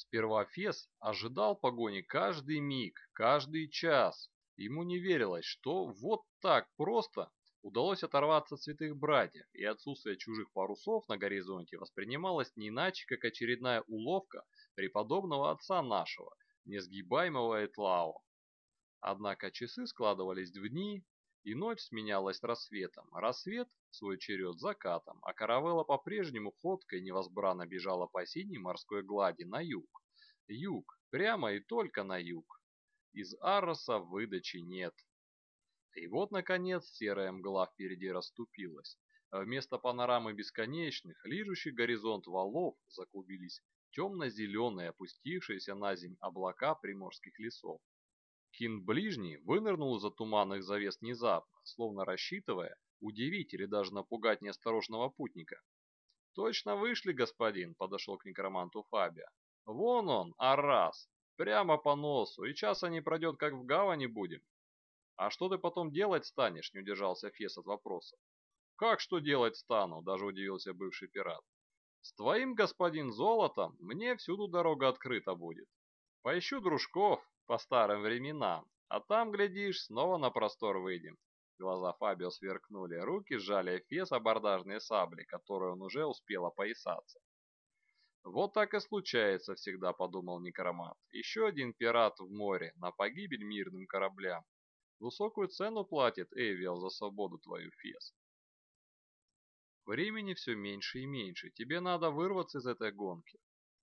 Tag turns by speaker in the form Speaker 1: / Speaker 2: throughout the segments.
Speaker 1: Сперва Фес ожидал погони каждый миг, каждый час. Ему не верилось, что вот так просто удалось оторваться от святых братьев, и отсутствие чужих парусов на горизонте воспринималось не иначе, как очередная уловка преподобного отца нашего, несгибаемого Этлао. Однако часы складывались в дни, и ночь сменялась рассветом, рассвет, свой черед, закатом, а каравелла по-прежнему ходкой невозбранно бежала по синей морской глади на юг. Юг, прямо и только на юг. Из Арроса выдачи нет. И вот, наконец, серая мгла впереди расступилась. Вместо панорамы бесконечных, лижущих горизонт валов, заклубились темно-зеленые, опустившиеся на земь облака приморских лесов. Кин ближний вынырнул из-за туманных завес внезапно, словно рассчитывая удивить или даже напугать неосторожного путника. «Точно вышли, господин», — подошел к некроманту Фабия. «Вон он, Аррас, прямо по носу, и часа не пройдет, как в гавани будем». «А что ты потом делать станешь?» — не удержался Фес от вопроса. «Как что делать стану?» — даже удивился бывший пират. «С твоим, господин, золотом мне всюду дорога открыта будет. Поищу дружков, по старым временам, а там, глядишь, снова на простор выйдем. Глаза Фабио сверкнули, руки сжали Эфес абордажные сабли, которые он уже успел опоясаться. «Вот так и случается всегда», — подумал некромант. «Еще один пират в море, на погибель мирным кораблям. Высокую цену платит Эвиал за свободу твою, Фес». Времени все меньше и меньше, тебе надо вырваться из этой гонки.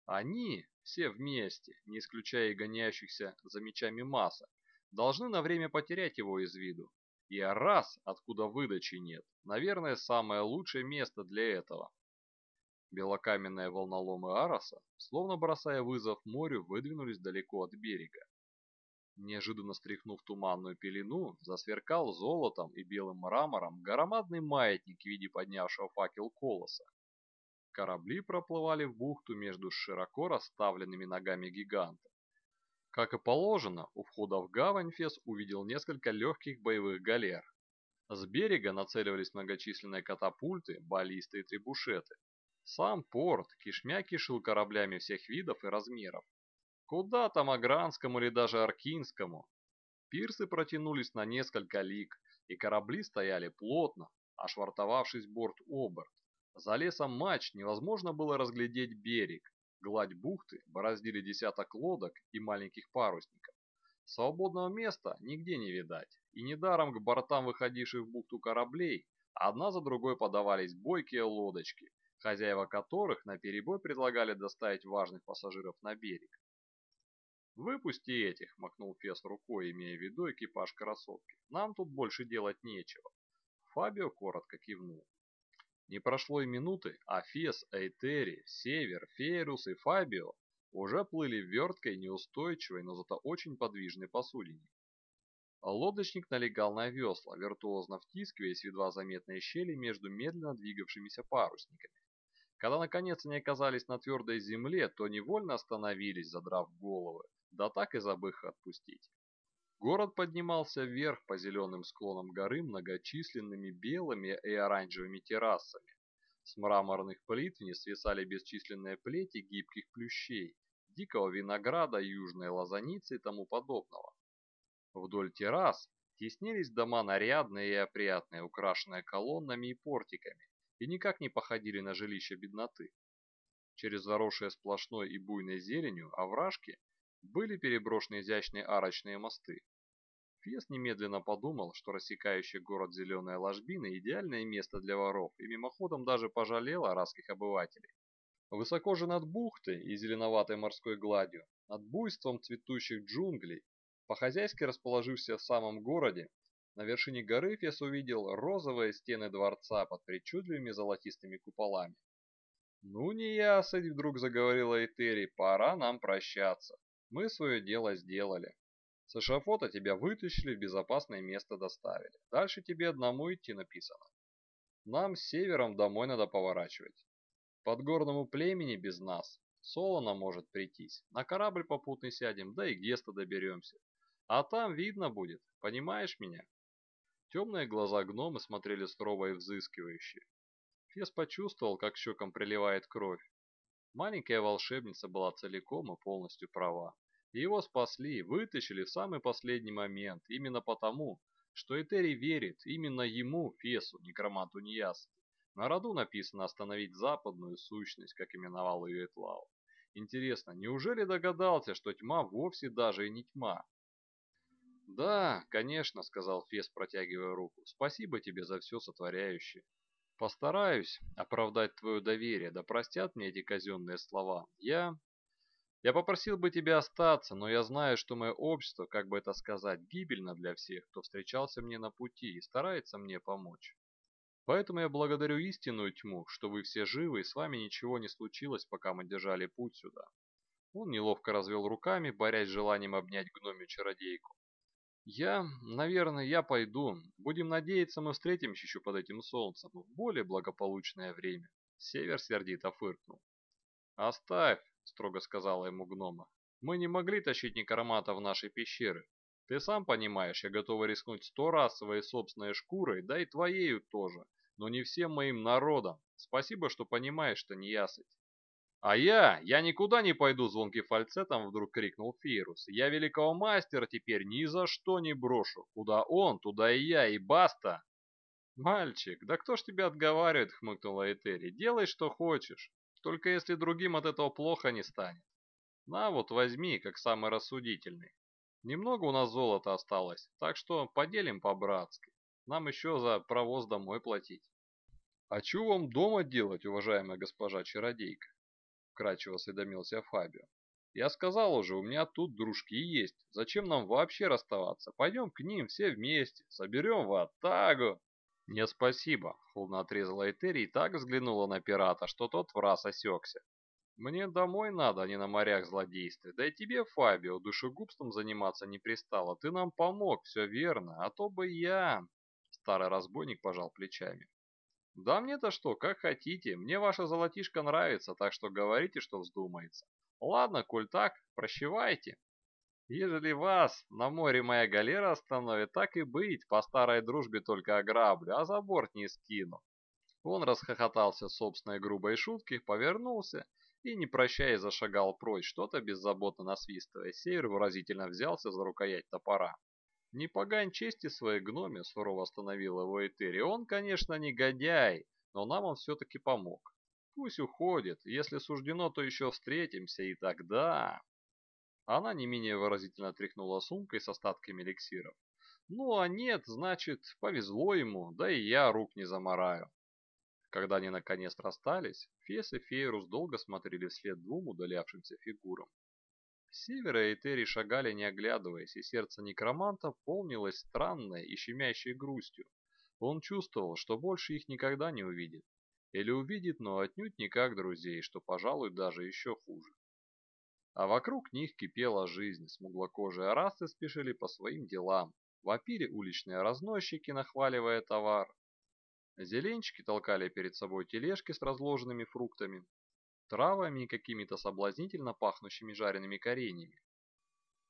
Speaker 1: Они, все вместе, не исключая и гоняющихся за мечами масса, должны на время потерять его из виду. И раз, откуда выдачи нет, наверное, самое лучшее место для этого. Белокаменные волноломы Араса, словно бросая вызов морю, выдвинулись далеко от берега. Неожиданно стряхнув туманную пелену, засверкал золотом и белым мрамором громадный маятник в виде поднявшего факел колоса. Корабли проплывали в бухту между широко расставленными ногами гиганта. Как и положено, у входа в гавань Фес увидел несколько легких боевых галер. С берега нацеливались многочисленные катапульты, баллисты и требушеты. Сам порт кишмя кишил кораблями всех видов и размеров. Куда там Агранскому или даже Аркинскому? Пирсы протянулись на несколько лиг, и корабли стояли плотно, ошвартовавшись борт-оборт. За лесом мач невозможно было разглядеть берег. Гладь бухты бороздили десяток лодок и маленьких парусников. Свободного места нигде не видать, и недаром к бортам выходивших в бухту кораблей одна за другой подавались бойкие лодочки, хозяева которых наперебой предлагали доставить важных пассажиров на берег. «Выпусти этих», — махнул Фес рукой, имея в виду экипаж красотки. «Нам тут больше делать нечего». Фабио коротко кивнул. Не прошло и минуты, а Фес, Эйтери, Север, Фейрус и Фабио уже плыли верткой, неустойчивой, но зато очень подвижной посудине. Лодочник налегал на весла, виртуозно втискиваясь в едва заметные щели между медленно двигавшимися парусниками. Когда наконец они оказались на твердой земле, то невольно остановились, задрав головы, да так и забыв отпустить. Город поднимался вверх по зеленым склонам горы многочисленными белыми и оранжевыми террасами. С мраморных плит вниз свисали бесчисленные плети гибких плющей, дикого винограда, южной лазаницы и тому подобного. Вдоль террас теснились дома нарядные и опрятные, украшенные колоннами и портиками, и никак не походили на жилища бедноты. Через заросшие сплошной и буйной зеленью овражки были переброшены изящные арочные мосты. Фес немедленно подумал, что рассекающий город зеленая ложбина – идеальное место для воров, и мимоходом даже пожалел арабских обывателей. Высоко же над бухтой и зеленоватой морской гладью, над буйством цветущих джунглей, по-хозяйски расположившись в самом городе, на вершине горы Фес увидел розовые стены дворца под причудливыми золотистыми куполами. «Ну, не ясыть!» – вдруг заговорила Этери, – «пора нам прощаться. Мы свое дело сделали. С эшафота тебя вытащили, в безопасное место доставили. Дальше тебе одному идти написано. Нам с севером домой надо поворачивать. Под горному племени без нас Солона может прийтись. На корабль попутный сядем, да и Геста доберемся. А там видно будет, понимаешь меня? Темные глаза гнома смотрели сурово и взыскивающе. Фес почувствовал, как щекам приливает кровь. Маленькая волшебница была целиком и полностью права. Его спасли, вытащили в самый последний момент, именно потому, что Этери верит именно ему, Фесу, некроманту Нияс. На роду написано остановить западную сущность, как именовал ее Этлау. Интересно, неужели догадался, что тьма вовсе даже и не тьма? «Да, конечно», — сказал Фес, протягивая руку. «Спасибо тебе за все сотворяющее. Постараюсь оправдать твое доверие, да простят мне эти казенные слова. Я... Я попросил бы тебя остаться, но я знаю, что мое общество, как бы это сказать, гибельно для всех, кто встречался мне на пути и старается мне помочь. Поэтому я благодарю истинную тьму, что вы все живы и с вами ничего не случилось, пока мы держали путь сюда. Он неловко развел руками, борясь с желанием обнять гномию-чародейку. Я, наверное, я пойду. Будем надеяться, мы встретимся еще под этим солнцем в более благополучное время. Север сердито фыркнул. Оставь, строго сказала ему гнома. Мы не могли тащить некромата в наши пещеры. Ты сам понимаешь, я готова рискнуть сто раз своей собственной шкурой, да и твоею тоже, но не всем моим народом. Спасибо, что понимаешь, что не ясыть. «А я, я никуда не пойду!» — звонкий фальцетом вдруг крикнул Фейрус. «Я великого мастера теперь ни за что не брошу. Куда он, туда и я, и баста!» «Мальчик, да кто ж тебя отговаривает?» — хмыкнула Этери. «Делай, что хочешь, только если другим от этого плохо не станет. На вот возьми, как самый рассудительный. Немного у нас золота осталось, так что поделим по-братски. Нам еще за провоз домой платить». «А что вам дома делать, уважаемая госпожа чародейка?» Вкрадчиво осведомился Фабио. «Я сказал уже, у меня тут дружки есть. Зачем нам вообще расставаться? Пойдем к ним все вместе, соберем в Атагу». «Не спасибо», — холодно отрезала Этери и так взглянула на пирата, что тот в раз осекся. «Мне домой надо, а не на морях злодействия. Да и тебе, Фабио, душегубством заниматься не пристало. Ты нам помог, все верно, а то бы я...» Старый разбойник пожал плечами. «Да мне-то что, как хотите. Мне ваша золотишко нравится, так что говорите, что вздумается. Ладно, коль так, прощевайте. Ежели вас на море моя галера остановит, так и быть, по старой дружбе только ограблю, а за борт не скину». Он расхохотался собственной грубой шутки, повернулся и, не прощаясь, зашагал прочь, что-то беззаботно насвистывая. Север выразительно взялся за рукоять топора. «Не погань чести своей гноме», — сурово остановил его Этери. «Он, конечно, негодяй, но нам он все-таки помог. Пусть уходит, если суждено, то еще встретимся, и тогда...» Она не менее выразительно тряхнула сумкой с остатками эликсиров. «Ну, а нет, значит, повезло ему, да и я рук не замораю». Когда они наконец расстались, Фес и Фейрус долго смотрели вслед двум удалявшимся фигурам. Севера Этери шагали не оглядываясь, и сердце некроманта полнилось странной и щемящей грустью. Он чувствовал, что больше их никогда не увидит. Или увидит, но отнюдь не как друзей, что, пожалуй, даже еще хуже. А вокруг них кипела жизнь, смуглокожие расы спешили по своим делам, вопили уличные разносчики, нахваливая товар. Зеленчики толкали перед собой тележки с разложенными фруктами, травами и какими-то соблазнительно пахнущими жареными кореньями.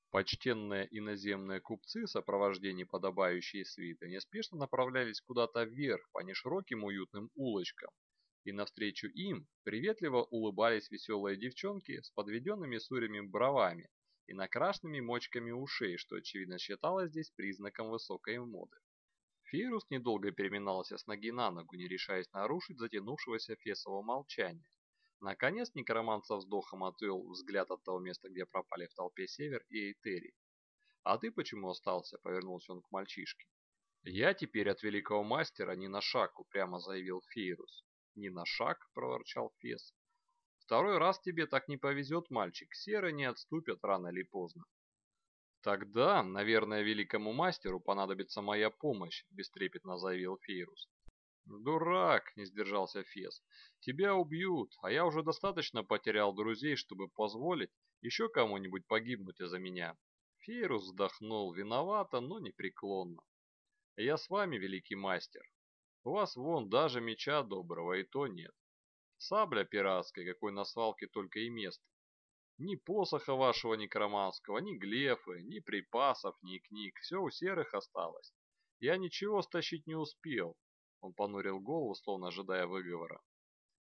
Speaker 1: Почтенные иноземные купцы в сопровождении подобающей свиты неспешно направлялись куда-то вверх по нешироким уютным улочкам, и навстречу им приветливо улыбались веселые девчонки с подведенными сурями бровами и накрашенными мочками ушей, что очевидно считалось здесь признаком высокой моды. Фирус недолго переминался с ноги на ногу, не решаясь нарушить затянувшегося фесового молчания. Наконец некромант со вздохом отвел взгляд от того места, где пропали в толпе Север и Эйтери. «А ты почему остался?» — повернулся он к мальчишке. «Я теперь от великого мастера ни на шаг», — упрямо заявил Фейрус. «Ни на шаг?» — проворчал Фес. «Второй раз тебе так не повезет, мальчик. Серы не отступят рано или поздно». «Тогда, наверное, великому мастеру понадобится моя помощь», — бестрепетно заявил Фейрус. «Дурак!» – не сдержался Фес. «Тебя убьют, а я уже достаточно потерял друзей, чтобы позволить еще кому-нибудь погибнуть из-за меня». Фейрус вздохнул виновато, но непреклонно. «Я с вами, великий мастер. У вас вон даже меча доброго и то нет. Сабля пиратская, какой на свалке только и место. Ни посоха вашего некроманского, ни глефы, ни припасов, ни книг. Все у серых осталось. Я ничего стащить не успел, он понурил голову, словно ожидая выговора.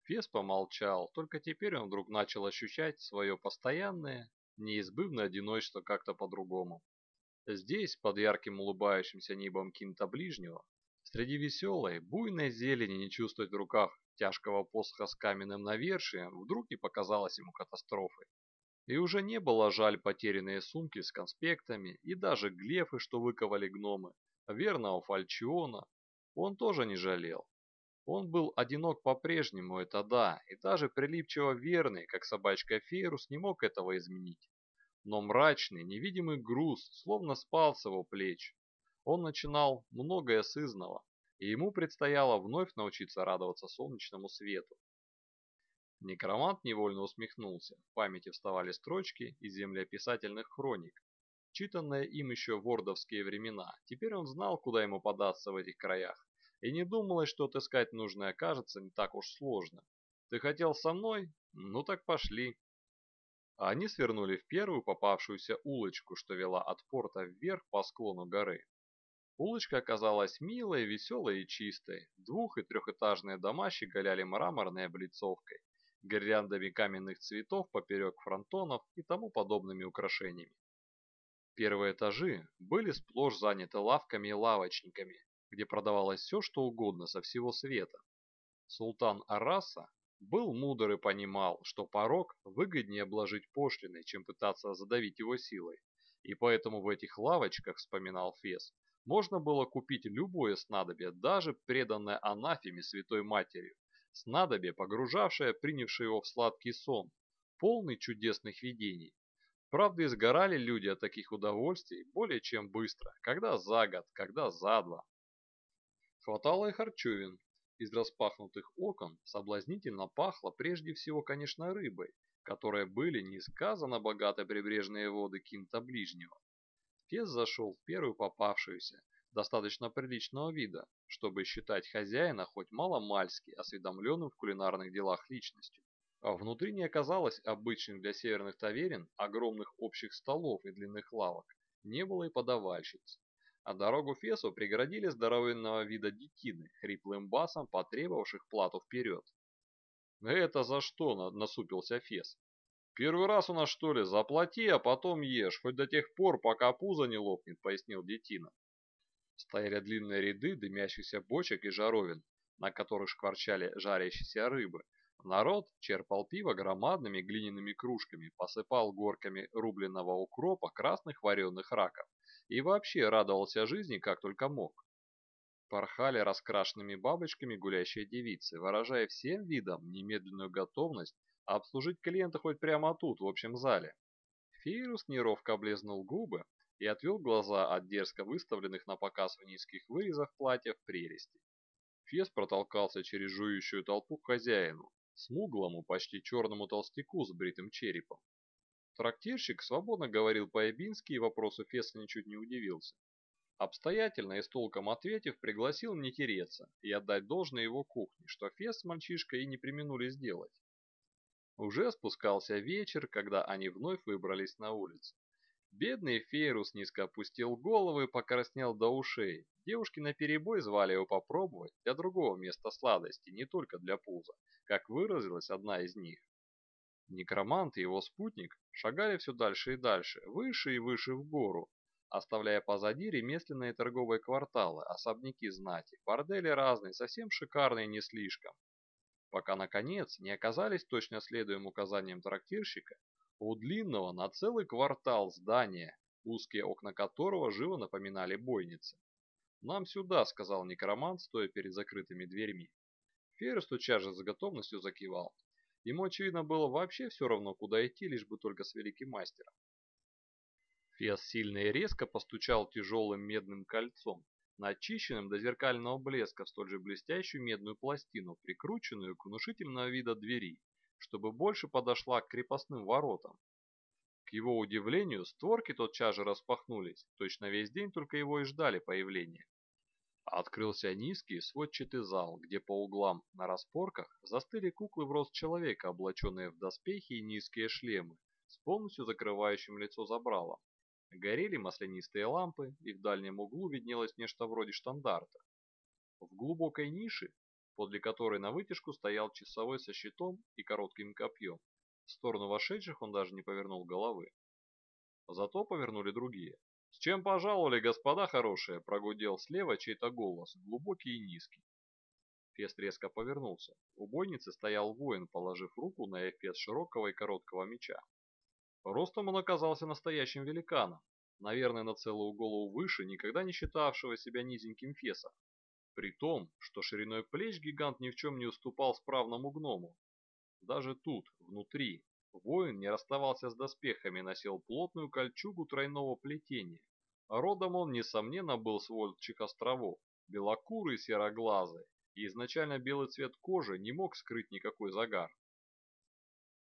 Speaker 1: Фес помолчал, только теперь он вдруг начал ощущать свое постоянное, неизбывное одиночество как-то по-другому. Здесь, под ярким улыбающимся небом кинта ближнего, среди веселой, буйной зелени не чувствовать в руках тяжкого посоха с каменным навершием, вдруг не показалось ему катастрофой. И уже не было жаль потерянные сумки с конспектами и даже глефы, что выковали гномы, верного фальчиона, он тоже не жалел. Он был одинок по-прежнему, это да, и даже прилипчиво верный, как собачка Фейрус, не мог этого изменить. Но мрачный, невидимый груз словно спал с его плеч. Он начинал многое с изного, и ему предстояло вновь научиться радоваться солнечному свету. Некромант невольно усмехнулся. В памяти вставали строчки из землеописательных хроник, читанные им еще в вордовские времена. Теперь он знал, куда ему податься в этих краях и не думалось, что отыскать нужное окажется не так уж сложно. Ты хотел со мной? Ну так пошли. Они свернули в первую попавшуюся улочку, что вела от порта вверх по склону горы. Улочка оказалась милой, веселой и чистой. Двух- и трехэтажные дома щеголяли мраморной облицовкой, гирляндами каменных цветов поперек фронтонов и тому подобными украшениями. Первые этажи были сплошь заняты лавками и лавочниками, где продавалось все, что угодно со всего света. Султан Араса был мудр и понимал, что порог выгоднее обложить пошлиной, чем пытаться задавить его силой. И поэтому в этих лавочках, вспоминал Фес, можно было купить любое снадобье, даже преданное анафеме Святой Матерью, снадобье, погружавшее принявшее его в сладкий сон, полный чудесных видений. Правда, изгорали люди от таких удовольствий более чем быстро, когда за год, когда за два. Хватало и харчевин. Из распахнутых окон соблазнительно пахло прежде всего, конечно, рыбой, которые были несказанно богаты прибрежные воды Кинта Ближнего. Фес зашел в первую попавшуюся, достаточно приличного вида, чтобы считать хозяина хоть мало-мальски осведомленным в кулинарных делах личностью. А внутри не оказалось обычных для северных таверин огромных общих столов и длинных лавок, не было и подавальщиц а дорогу Фесу преградили здоровенного вида детины, хриплым басом потребовавших плату вперед. «Это за что?» – насупился Фес. «Первый раз у нас что ли? Заплати, а потом ешь, хоть до тех пор, пока пузо не лопнет», – пояснил детина. Стояли длинные ряды дымящихся бочек и жаровин, на которых шкварчали жарящиеся рыбы. Народ черпал пиво громадными глиняными кружками, посыпал горками рубленного укропа красных вареных раков и вообще радовался жизни как только мог. Порхали раскрашенными бабочками гулящие девицы, выражая всем видом немедленную готовность обслужить клиента хоть прямо тут, в общем зале. Фейрус неровко облизнул губы и отвел глаза от дерзко выставленных на показ в низких вырезах платьев прелести. Фес протолкался через жующую толпу к хозяину, смуглому, почти черному толстяку с бритым черепом. Трактирщик свободно говорил по-ябински и вопросу Феса ничуть не удивился. Обстоятельно и с толком ответив, пригласил не тереться и отдать должное его кухне, что Фес с мальчишкой и не применули сделать. Уже спускался вечер, когда они вновь выбрались на улицу. Бедный Фейрус низко опустил голову и покраснел до ушей. Девушки наперебой звали его попробовать для другого места сладости, не только для пуза, как выразилась одна из них. Некромант и его спутник шагали все дальше и дальше, выше и выше в гору, оставляя позади ремесленные торговые кварталы, особняки знати, бордели разные, совсем шикарные не слишком. Пока, наконец, не оказались точно следуем указаниям трактирщика у длинного на целый квартал здания, узкие окна которого живо напоминали бойницы. «Нам сюда», — сказал некромант, стоя перед закрытыми дверьми. Феррис тотчас же с готовностью закивал. Ему, очевидно, было вообще все равно, куда идти, лишь бы только с великим мастером. Фес сильно и резко постучал тяжелым медным кольцом, начищенным до зеркального блеска в столь же блестящую медную пластину, прикрученную к внушительного вида двери, чтобы больше подошла к крепостным воротам. К его удивлению, створки тотчас же распахнулись, точно весь день только его и ждали появления. Открылся низкий сводчатый зал, где по углам на распорках застыли куклы в рост человека, облаченные в доспехи и низкие шлемы, с полностью закрывающим лицо забралом. Горели маслянистые лампы, и в дальнем углу виднелось нечто вроде штандарта. В глубокой нише, подле которой на вытяжку стоял часовой со щитом и коротким копьем. В сторону вошедших он даже не повернул головы. Зато повернули другие. «С чем пожаловали, господа хорошие?» – прогудел слева чей-то голос, глубокий и низкий. Фест резко повернулся. У бойницы стоял воин, положив руку на эфес широкого и короткого меча. Ростом он оказался настоящим великаном, наверное, на целую голову выше, никогда не считавшего себя низеньким Феса. При том, что шириной плеч гигант ни в чем не уступал справному гному. Даже тут, внутри, воин не расставался с доспехами, носил плотную кольчугу тройного плетения. Родом он, несомненно, был с Вольчих островов, белокурый, сероглазый, и изначально белый цвет кожи не мог скрыть никакой загар.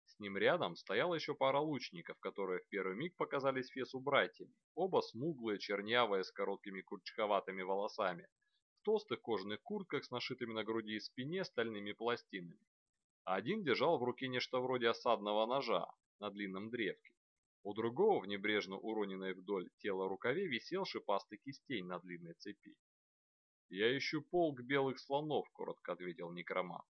Speaker 1: С ним рядом стояла еще пара лучников, которые в первый миг показались Фесу братьями, оба смуглые, чернявые, с короткими курчковатыми волосами, в толстых кожаных куртках с нашитыми на груди и спине стальными пластинами. Один держал в руке нечто вроде осадного ножа на длинном древке. У другого в небрежно уроненной вдоль тела рукаве висел шипастый кистень на длинной цепи. «Я ищу полк белых слонов», — коротко ответил некромант.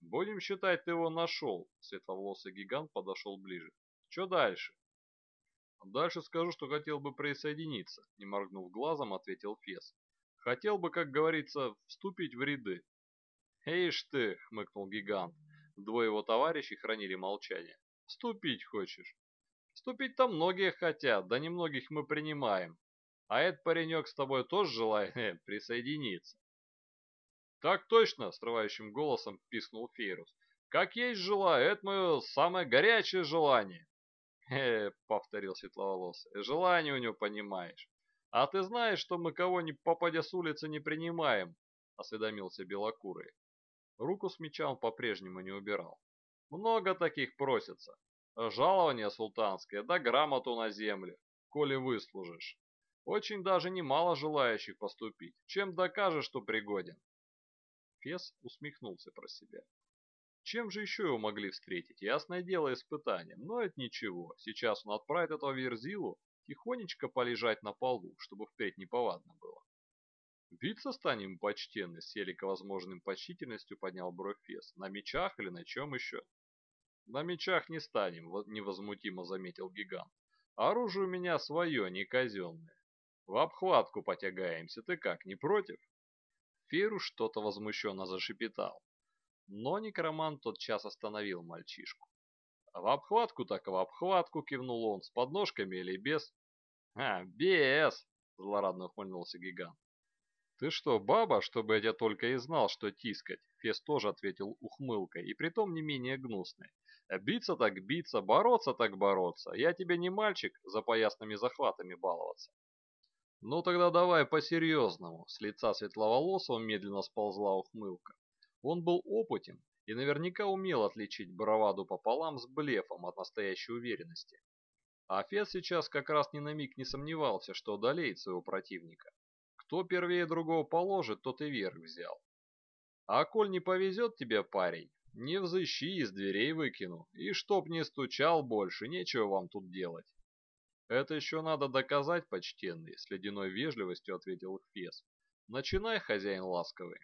Speaker 1: «Будем считать, ты его нашел», — светловолосый гигант подошел ближе. «Что дальше?» «Дальше скажу, что хотел бы присоединиться», — не моргнув глазом, ответил Фес. «Хотел бы, как говорится, вступить в ряды». «Ишь ты!» — хмыкнул гигант. Двое его товарищей хранили молчание. «Вступить хочешь?» «Вступить-то многие хотят, да немногих мы принимаем. А этот паренек с тобой тоже желает э, присоединиться?» «Так точно!» — срывающим голосом пискнул Фейрус. «Как есть желаю, это мое самое горячее желание!» «Э, — повторил светловолосый, — желание у него понимаешь. А ты знаешь, что мы кого ни попадя с улицы не принимаем?» — осведомился Белокурый. Руку с меча он по-прежнему не убирал. «Много таких просится. Жалование султанское, да грамоту на землю, коли выслужишь. Очень даже немало желающих поступить, чем докажешь, что пригоден. Фес усмехнулся про себя. Чем же еще его могли встретить? Ясное дело, испытанием. Но это ничего. Сейчас он отправит этого Верзилу тихонечко полежать на полу, чтобы впредь неповадно было. Биться станем, почтенный, с елико возможным почтительностью поднял бровь Фес. На мечах или на чем еще? На мечах не станем, невозмутимо заметил гигант. Оружие у меня свое, не казенное. В обхватку потягаемся, ты как, не против? Феру что-то возмущенно зашипетал. Но некромант тотчас остановил мальчишку. «В обхватку так в обхватку!» — кивнул он. «С подножками или без?» «А, без!» — злорадно ухмыльнулся гигант. «Ты что, баба, чтобы я тебя только и знал, что тискать?» Фес тоже ответил ухмылкой, и притом не менее гнусной. «Биться так биться, бороться так бороться. Я тебе не мальчик за поясными захватами баловаться». «Ну тогда давай по-серьезному», — с лица светловолосого медленно сползла ухмылка. Он был опытен и наверняка умел отличить браваду пополам с блефом от настоящей уверенности. А Фес сейчас как раз ни на миг не сомневался, что одолеет своего противника. Кто первее другого положит, тот и верх взял. А коль не повезет тебе, парень, не взыщи, из дверей выкину, и чтоб не стучал больше, нечего вам тут делать. «Это еще надо доказать, почтенный», — с ледяной вежливостью ответил Фес. «Начинай, хозяин ласковый».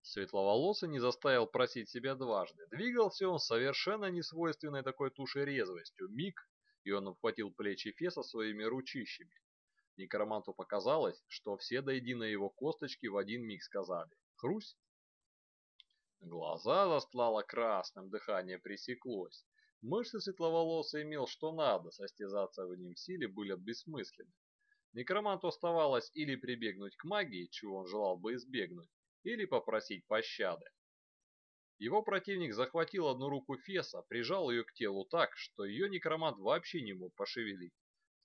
Speaker 1: Светловолосый не заставил просить себя дважды. Двигался он совершенно несвойственной такой туше резвостью. Миг, и он обхватил плечи Феса своими ручищами. Некроманту показалось, что все до единой его косточки в один миг сказали «Хрусь!». Глаза застлало красным, дыхание пресеклось. Мышцы светловолосый имел что надо, состязаться в ним силе были бессмысленны. Некроманту оставалось или прибегнуть к магии, чего он желал бы избегнуть, или попросить пощады. Его противник захватил одну руку Феса, прижал ее к телу так, что ее некромант вообще не мог пошевелить.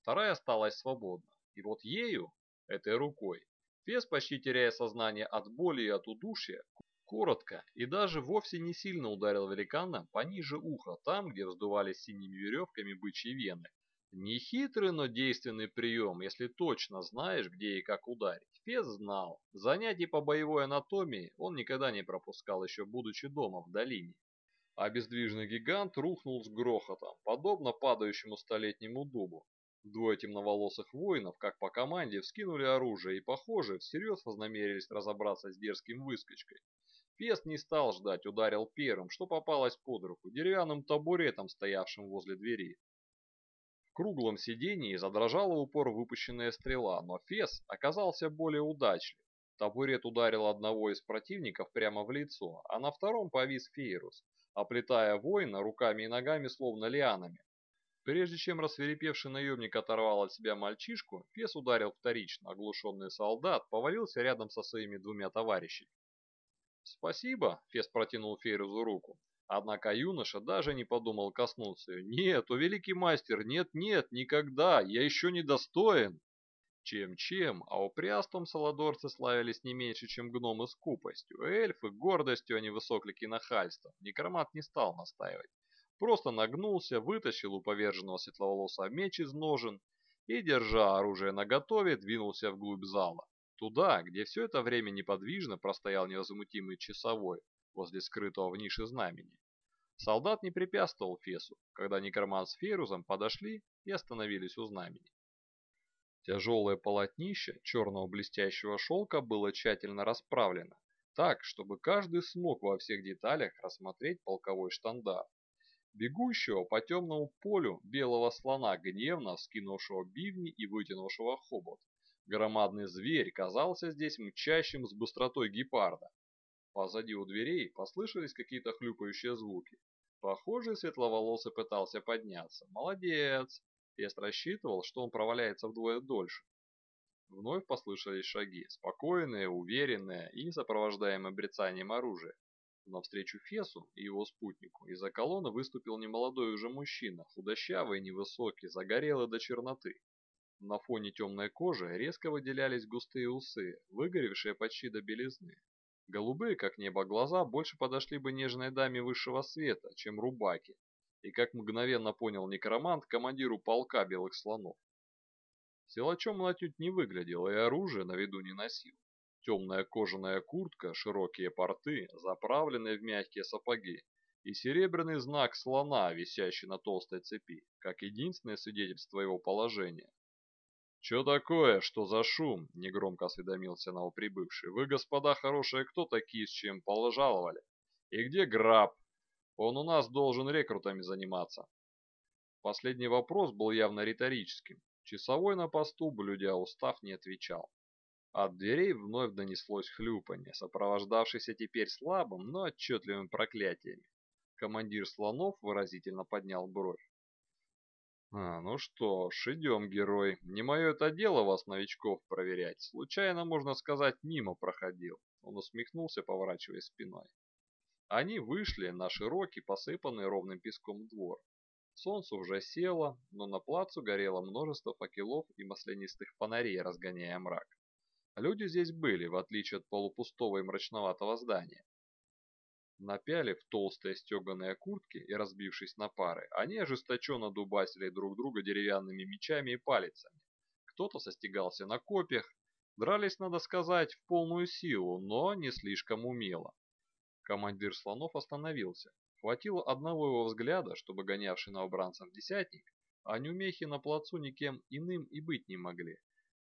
Speaker 1: Вторая осталась свободна. И вот ею, этой рукой, Фес, почти теряя сознание от боли и от удушья, Коротко и даже вовсе не сильно ударил великана пониже уха, там, где вздувались синими веревками бычьи вены. Нехитрый, но действенный прием, если точно знаешь, где и как ударить. Фес знал. Занятий по боевой анатомии он никогда не пропускал, еще будучи дома в долине. А бездвижный гигант рухнул с грохотом, подобно падающему столетнему дубу. Двое темноволосых воинов, как по команде, вскинули оружие и, похоже, всерьез вознамерились разобраться с дерзким выскочкой. Фест не стал ждать, ударил первым, что попалось под руку, деревянным табуретом, стоявшим возле двери. В круглом сидении задрожала упор выпущенная стрела, но Фес оказался более удачлив. Табурет ударил одного из противников прямо в лицо, а на втором повис Фейрус, оплетая воина руками и ногами словно лианами. Прежде чем рассверепевший наемник оторвал от себя мальчишку, Фес ударил вторично, оглушенный солдат повалился рядом со своими двумя товарищами. «Спасибо», — Фес протянул Фейрусу руку. Однако юноша даже не подумал коснуться ее. «Нет, о великий мастер, нет-нет, никогда, я еще не достоин!» Чем-чем, а упряством саладорцы славились не меньше, чем гномы скупостью, эльфы гордостью, а не высоклики нахальством. Некромат не стал настаивать. Просто нагнулся, вытащил у поверженного светловолосого меч из ножен и, держа оружие наготове, двинулся вглубь зала. Туда, где все это время неподвижно простоял невозмутимый часовой возле скрытого в нише знамени. Солдат не препятствовал Фесу, когда некромант с Фейрузом подошли и остановились у знамени. Тяжелое полотнище черного блестящего шелка было тщательно расправлено, так, чтобы каждый смог во всех деталях рассмотреть полковой штандарт. Бегущего по темному полю белого слона, гневно скинувшего бивни и вытянувшего хобот. Громадный зверь казался здесь мчащим с быстротой гепарда. Позади у дверей послышались какие-то хлюпающие звуки. Похоже, светловолосый пытался подняться. Молодец! Фест рассчитывал, что он проваляется вдвое дольше. Вновь послышались шаги, спокойные, уверенные и сопровождаемые брецанием оружия. Но встречу Фесу и его спутнику из-за колонны выступил немолодой уже мужчина, худощавый, невысокий, загорелый до черноты. На фоне темной кожи резко выделялись густые усы, выгоревшие почти до белизны. Голубые, как небо, глаза больше подошли бы нежной даме высшего света, чем рубаке, и, как мгновенно понял некромант, командиру полка белых слонов. Силачом он отнюдь не выглядел и оружие на виду не носил. Темная кожаная куртка, широкие порты, заправленные в мягкие сапоги и серебряный знак слона, висящий на толстой цепи, как единственное свидетельство его положения. «Че такое? Что за шум?» – негромко осведомился новоприбывший. «Вы, господа хорошие, кто такие, с чем пожаловали? И где граб? Он у нас должен рекрутами заниматься. Последний вопрос был явно риторическим. Часовой на посту, блюдя устав, не отвечал. От дверей вновь донеслось хлюпанье, сопровождавшееся теперь слабым, но отчетливым проклятиями. Командир слонов выразительно поднял бровь. «А, ну что ж, идем, герой. Не мое это дело вас, новичков, проверять. Случайно, можно сказать, мимо проходил». Он усмехнулся, поворачивая спиной. Они вышли на широкий, посыпанный ровным песком двор. Солнце уже село, но на плацу горело множество факелов и маслянистых фонарей, разгоняя мрак. Люди здесь были, в отличие от полупустого и мрачноватого здания. Напялив толстые стеганые куртки и разбившись на пары, они ожесточенно дубасили друг друга деревянными мечами и палицами. Кто-то состигался на копьях, дрались, надо сказать, в полную силу, но не слишком умело. Командир слонов остановился. Хватило одного его взгляда, чтобы гонявший новобранцев десятник, а неумехи на плацу никем иным и быть не могли.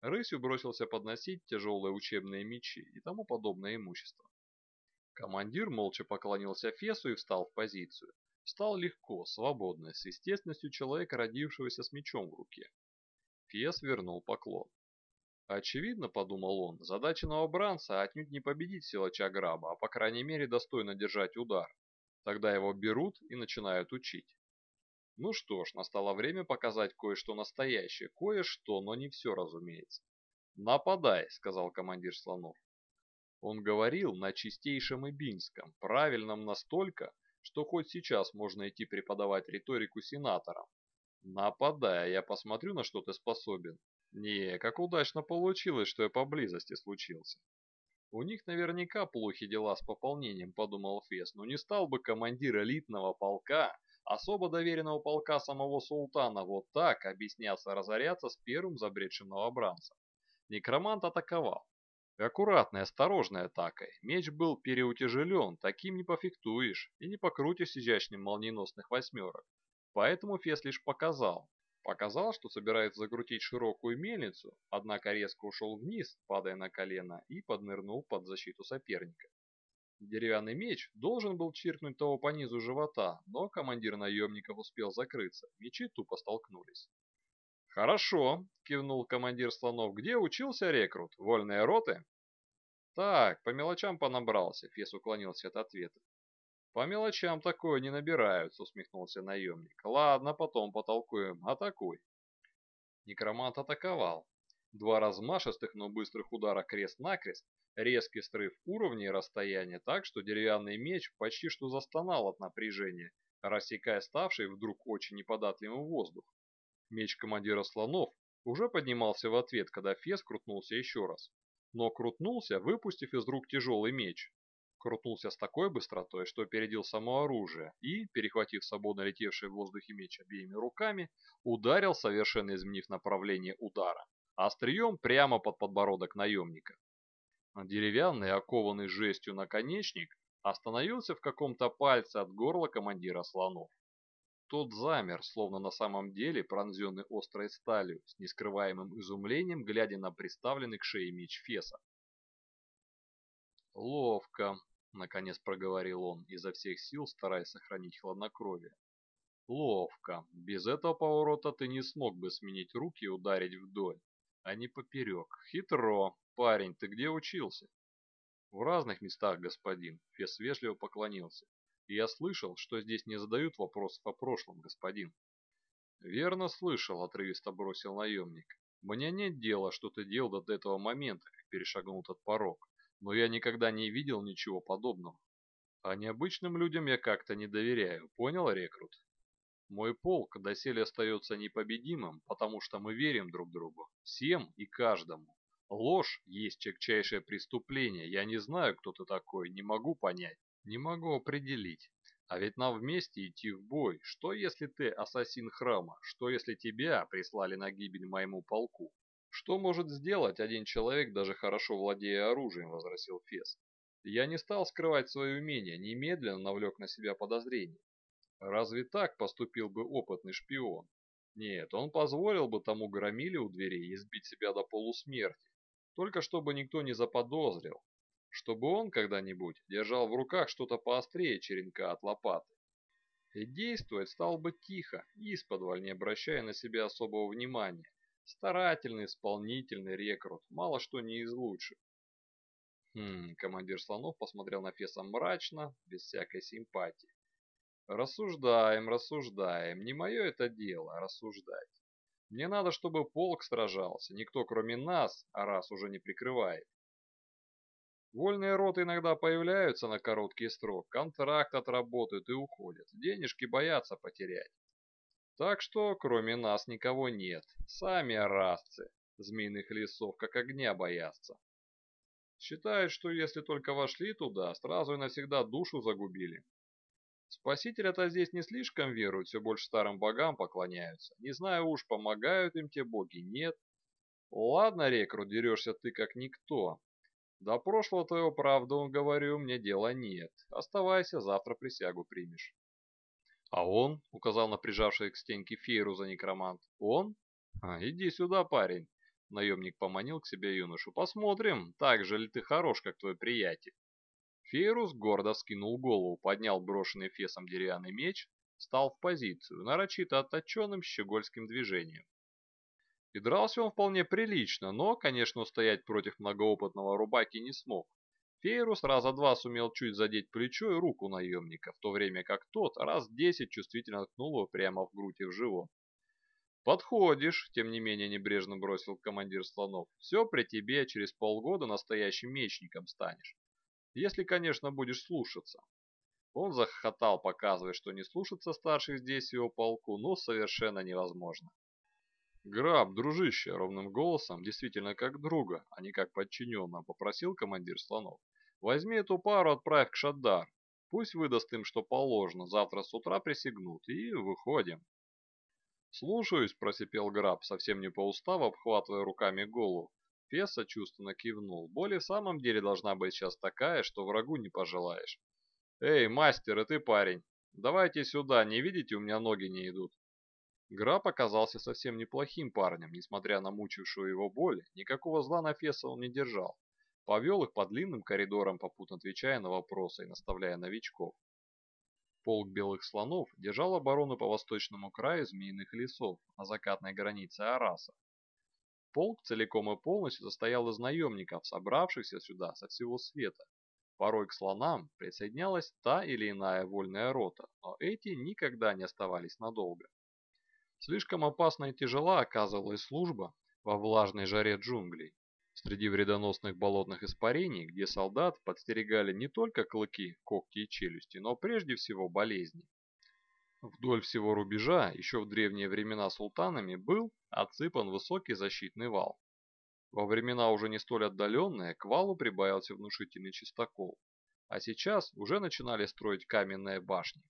Speaker 1: Рысью бросился подносить тяжелые учебные мечи и тому подобное имущество. Командир молча поклонился Фесу и встал в позицию. Встал легко, свободно, с естественностью человека, родившегося с мечом в руке. Фес вернул поклон. Очевидно, подумал он, задача новобранца отнюдь не победить силача Граба, а по крайней мере достойно держать удар. Тогда его берут и начинают учить. Ну что ж, настало время показать кое-что настоящее, кое-что, но не все, разумеется. «Нападай», — сказал командир слонов. Он говорил на чистейшем ибинском, правильном настолько, что хоть сейчас можно идти преподавать риторику сенаторам. «Нападай, я посмотрю, на что ты способен, не, как удачно получилось, что я поблизости случился. У них наверняка плохи дела с пополнением, подумал Фес, но не стал бы командир элитного полка, особо доверенного полка самого султана, вот так объясняться разоряться с первым забредшим новобранцем. Некромант атаковал. Аккуратной, осторожной атакой. Меч был переутяжелен, таким не пофиктуешь и не покрутишь изящным молниеносных восьмерок. Поэтому Фес лишь показал, Показал, что собирается закрутить широкую мельницу, однако резко ушел вниз, падая на колено, и поднырнул под защиту соперника. Деревянный меч должен был чиркнуть того по низу живота, но командир наемников успел закрыться, мечи тупо столкнулись. «Хорошо», — кивнул командир слонов, — «где учился рекрут? Вольные роты?» «Так, по мелочам понабрался», — Фес уклонился от ответа. «По мелочам такое не набираются», — усмехнулся наемник. «Ладно, потом потолкуем. Атакуй». Некромант атаковал. Два размашистых, но быстрых удара крест-накрест, резкий срыв уровня и расстояния так, что деревянный меч почти что застонал от напряжения, рассекая ставший вдруг очень неподатливым воздух. Меч командира слонов уже поднимался в ответ, когда Фес крутнулся еще раз. Но крутнулся, выпустив из рук тяжелый меч. Крутнулся с такой быстротой, что опередил само оружие и, перехватив свободно летевший в воздухе меч обеими руками, ударил, совершенно изменив направление удара, острием прямо под подбородок наемника. Деревянный, окованный жестью наконечник, остановился в каком-то пальце от горла командира слонов. Тот замер, словно на самом деле пронзенный острой сталью, с нескрываемым изумлением, глядя на приставленный к шее меч Феса. «Ловко», — наконец проговорил он, изо всех сил стараясь сохранить хладнокровие. «Ловко. Без этого поворота ты не смог бы сменить руки и ударить вдоль, а не поперек. Хитро. Парень, ты где учился?» «В разных местах, господин», — Фес вежливо поклонился. Я слышал, что здесь не задают вопросов о прошлом, господин. Верно слышал, отрывисто бросил наемник. Мне нет дела, что ты делал до этого момента, как перешагнул этот порог, но я никогда не видел ничего подобного. А необычным людям я как-то не доверяю, понял, рекрут? Мой полк доселе остается непобедимым, потому что мы верим друг другу, всем и каждому. Ложь есть чекчайшее преступление, я не знаю, кто ты такой, не могу понять. Не могу определить. А ведь нам вместе идти в бой. Что если ты ассасин храма? Что если тебя прислали на гибель моему полку? Что может сделать один человек, даже хорошо владея оружием, возразил Фес. Я не стал скрывать свое умение, немедленно навлек на себя подозрение. Разве так поступил бы опытный шпион? Нет, он позволил бы тому громиле у дверей избить себя до полусмерти, только чтобы никто не заподозрил, чтобы он когда-нибудь держал в руках что-то поострее черенка от лопаты. И действовать стал бы тихо, исподволь, не обращая на себя особого внимания. Старательный, исполнительный рекрут, мало что не из лучших. Хм, командир слонов посмотрел на Феса мрачно, без всякой симпатии. Рассуждаем, рассуждаем, не мое это дело рассуждать. Мне надо, чтобы полк сражался, никто кроме нас, а раз уже не прикрывает. Вольные роты иногда появляются на короткий срок, контракт отработают и уходят. Денежки боятся потерять. Так что, кроме нас, никого нет. Сами арасцы змеиных лесов как огня боятся. Считают, что если только вошли туда, сразу и навсегда душу загубили. Спасителя-то здесь не слишком веруют, все больше старым богам поклоняются. Не знаю уж, помогают им те боги, нет. Ладно, рекрут, дерешься ты как никто, до прошлого твоего, правду говорю, мне дела нет. Оставайся, завтра присягу примешь. А он, указал на прижавший к стенке фейру за некромант, он? А, иди сюда, парень. Наемник поманил к себе юношу. Посмотрим, так же ли ты хорош, как твой приятель. Фейрус гордо скинул голову, поднял брошенный фесом деревянный меч, стал в позицию, нарочито отточенным щегольским движением. И дрался он вполне прилично, но, конечно, устоять против многоопытного рубаки не смог. Фейрус раза два сумел чуть задеть плечо и руку наемника, в то время как тот раз десять чувствительно ткнул его прямо в грудь и в живот. «Подходишь», — тем не менее небрежно бросил командир слонов. «Все при тебе, через полгода настоящим мечником станешь. Если, конечно, будешь слушаться». Он захохотал, показывая, что не слушаться старших здесь его полку, но совершенно невозможно. «Граб, дружище!» — ровным голосом, действительно как друга, а не как подчиненного, попросил командир слонов. «Возьми эту пару, отправь к Шаддар. Пусть выдаст им, что положено, завтра с утра присягнут, и выходим». «Слушаюсь», — просипел Граб, совсем не по уставу, обхватывая руками голову. Фес сочувственно кивнул. Боль в самом деле должна быть сейчас такая, что врагу не пожелаешь. «Эй, мастер, и ты парень, давайте сюда, не видите, у меня ноги не идут». Граб оказался совсем неплохим парнем, несмотря на мучившую его боль, никакого зла на Феса он не держал. повел их по длинным коридорам, попутно отвечая на вопросы и наставляя новичков. Полк белых слонов держал оборону по восточному краю змеиных лесов на закатной границе Араса. Полк целиком и полностью состоял из наемников, собравшихся сюда со всего света. Порой к слонам присоединялась та или иная вольная рота, но эти никогда не оставались надолго. Слишком опасна и тяжела оказывалась служба во влажной жаре джунглей. Среди вредоносных болотных испарений, где солдат подстерегали не только клыки, когти и челюсти, но прежде всего болезни. Вдоль всего рубежа, еще в древние времена султанами, был отсыпан высокий защитный вал. Во времена уже не столь отдаленные к валу прибавился внушительный чистокол, а сейчас уже начинали строить каменные башни.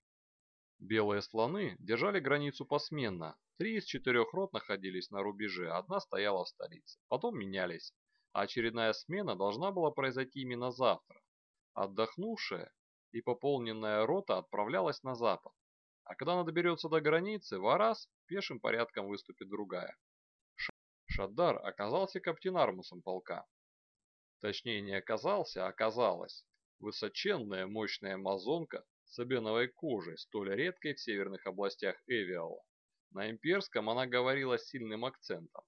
Speaker 1: Белые слоны держали границу посменно. Три из четырех рот находились на рубеже, одна стояла в столице. Потом менялись, а очередная смена должна была произойти именно завтра. Отдохнувшая и пополненная рота отправлялась на запад. А когда она доберется до границы, в Арас пешим порядком выступит другая. Шаддар оказался каптенармусом полка. Точнее не оказался, а оказалось. Высоченная мощная амазонка с обеновой кожей, столь редкой в северных областях Эвиала. На имперском она говорила с сильным акцентом.